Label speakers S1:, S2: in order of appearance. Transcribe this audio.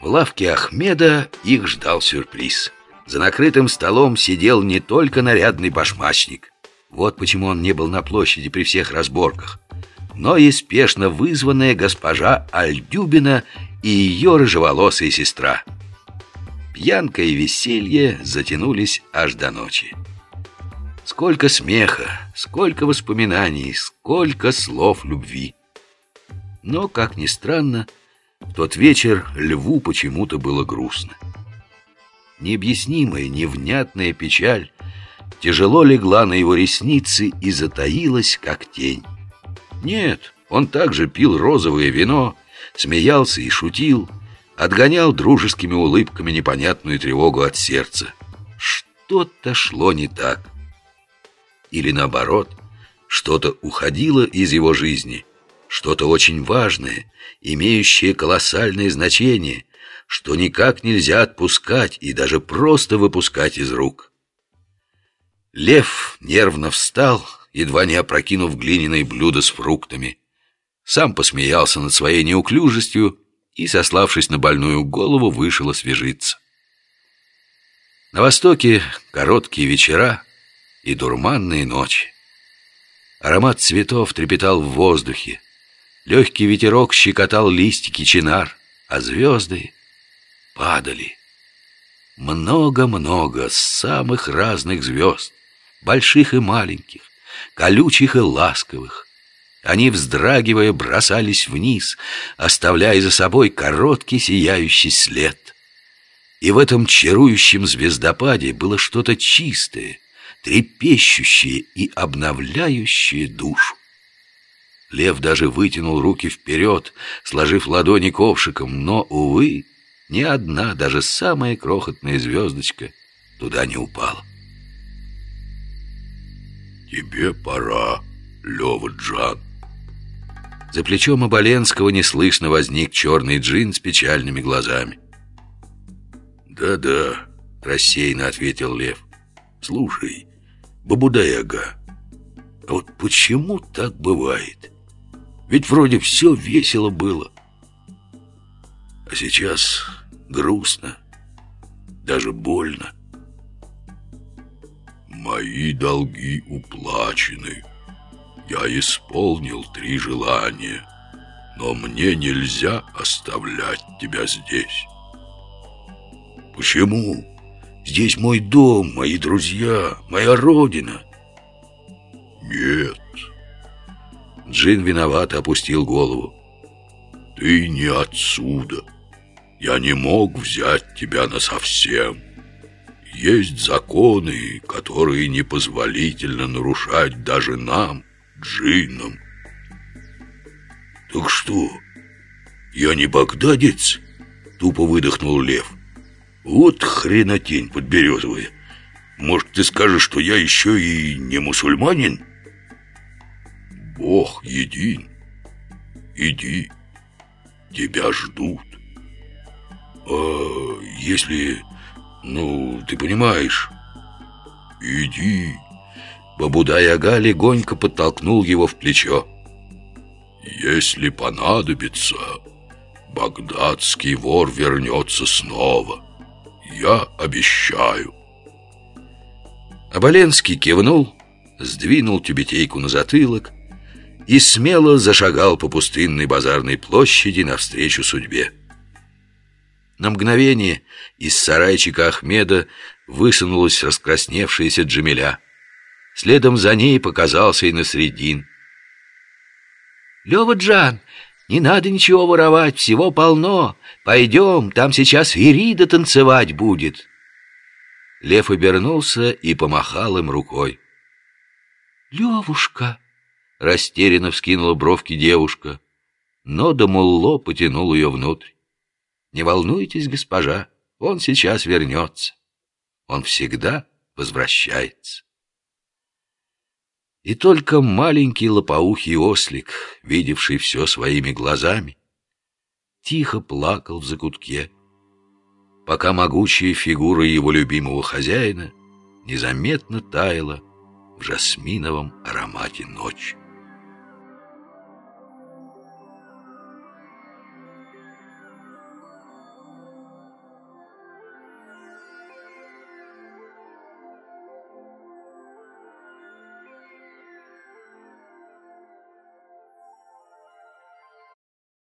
S1: В лавке Ахмеда их ждал сюрприз. За накрытым столом сидел не только нарядный башмачник. Вот почему он не был на площади при всех разборках, но и спешно вызванная госпожа Альдюбина и ее рыжеволосая сестра. Пьянка и веселье затянулись аж до ночи. Сколько смеха, сколько воспоминаний, сколько слов любви. Но, как ни странно, в тот вечер льву почему-то было грустно. Необъяснимая, невнятная печаль тяжело легла на его ресницы и затаилась, как тень. Нет, он также пил розовое вино, смеялся и шутил, отгонял дружескими улыбками непонятную тревогу от сердца. Что-то шло не так. Или наоборот, что-то уходило из его жизни, что-то очень важное, имеющее колоссальное значение, что никак нельзя отпускать и даже просто выпускать из рук. Лев нервно встал, едва не опрокинув глиняное блюдо с фруктами. Сам посмеялся над своей неуклюжестью и, сославшись на больную голову, вышел освежиться. На востоке короткие вечера и дурманные ночи. Аромат цветов трепетал в воздухе, легкий ветерок щекотал листики чинар, а звезды падали. Много-много самых разных звезд, больших и маленьких, колючих и ласковых. Они, вздрагивая, бросались вниз, оставляя за собой короткий сияющий след. И в этом чарующем звездопаде было что-то чистое, трепещущее и обновляющее душу. Лев даже вытянул руки вперед, сложив ладони ковшиком, но, увы, ни одна, даже самая крохотная звездочка туда не упала.
S2: «Тебе пора, Лева Джан».
S1: За плечом Оболенского неслышно возник черный джин с печальными глазами.
S2: «Да-да», — рассеянно ответил Лев. «Слушай, Бабудаяга, а вот почему так бывает? Ведь вроде все весело было. А сейчас грустно, даже больно. Мои долги уплачены. Я исполнил три желания, но мне нельзя оставлять тебя здесь. Почему? Здесь мой дом, мои друзья, моя родина. Нет.
S1: Джин виновато опустил голову.
S2: Ты не отсюда. Я не мог взять тебя насовсем. Есть законы, которые непозволительно нарушать даже нам, джиннам. Так что, я не багдадец? Тупо выдохнул лев. Вот хренотень подберезовая. Может, ты скажешь, что я еще и не мусульманин? Бог един. Иди. Тебя ждут. А если... Ну, ты понимаешь... Иди.
S1: Бабудай-ага легонько подтолкнул его в плечо.
S2: Если понадобится, багдадский вор вернется снова. Я обещаю.
S1: Оболенский кивнул, сдвинул тюбетейку на затылок и смело зашагал по пустынной базарной площади навстречу судьбе. На мгновение из сарайчика Ахмеда высунулась раскрасневшаяся Джамиля. Следом за ней показался и Насредин. «Лёва Джан, не надо ничего воровать, всего полно. Пойдем, там сейчас Ирида танцевать будет». Лев обернулся и помахал им рукой. «Левушка!» — растерянно вскинула бровки девушка, но Дамулло потянул ее внутрь. «Не волнуйтесь, госпожа, он сейчас вернется. Он всегда возвращается». И только маленький лопоухий ослик, видевший все своими глазами, тихо плакал в закутке, пока могучая фигура его любимого хозяина незаметно таяла в жасминовом аромате ночи.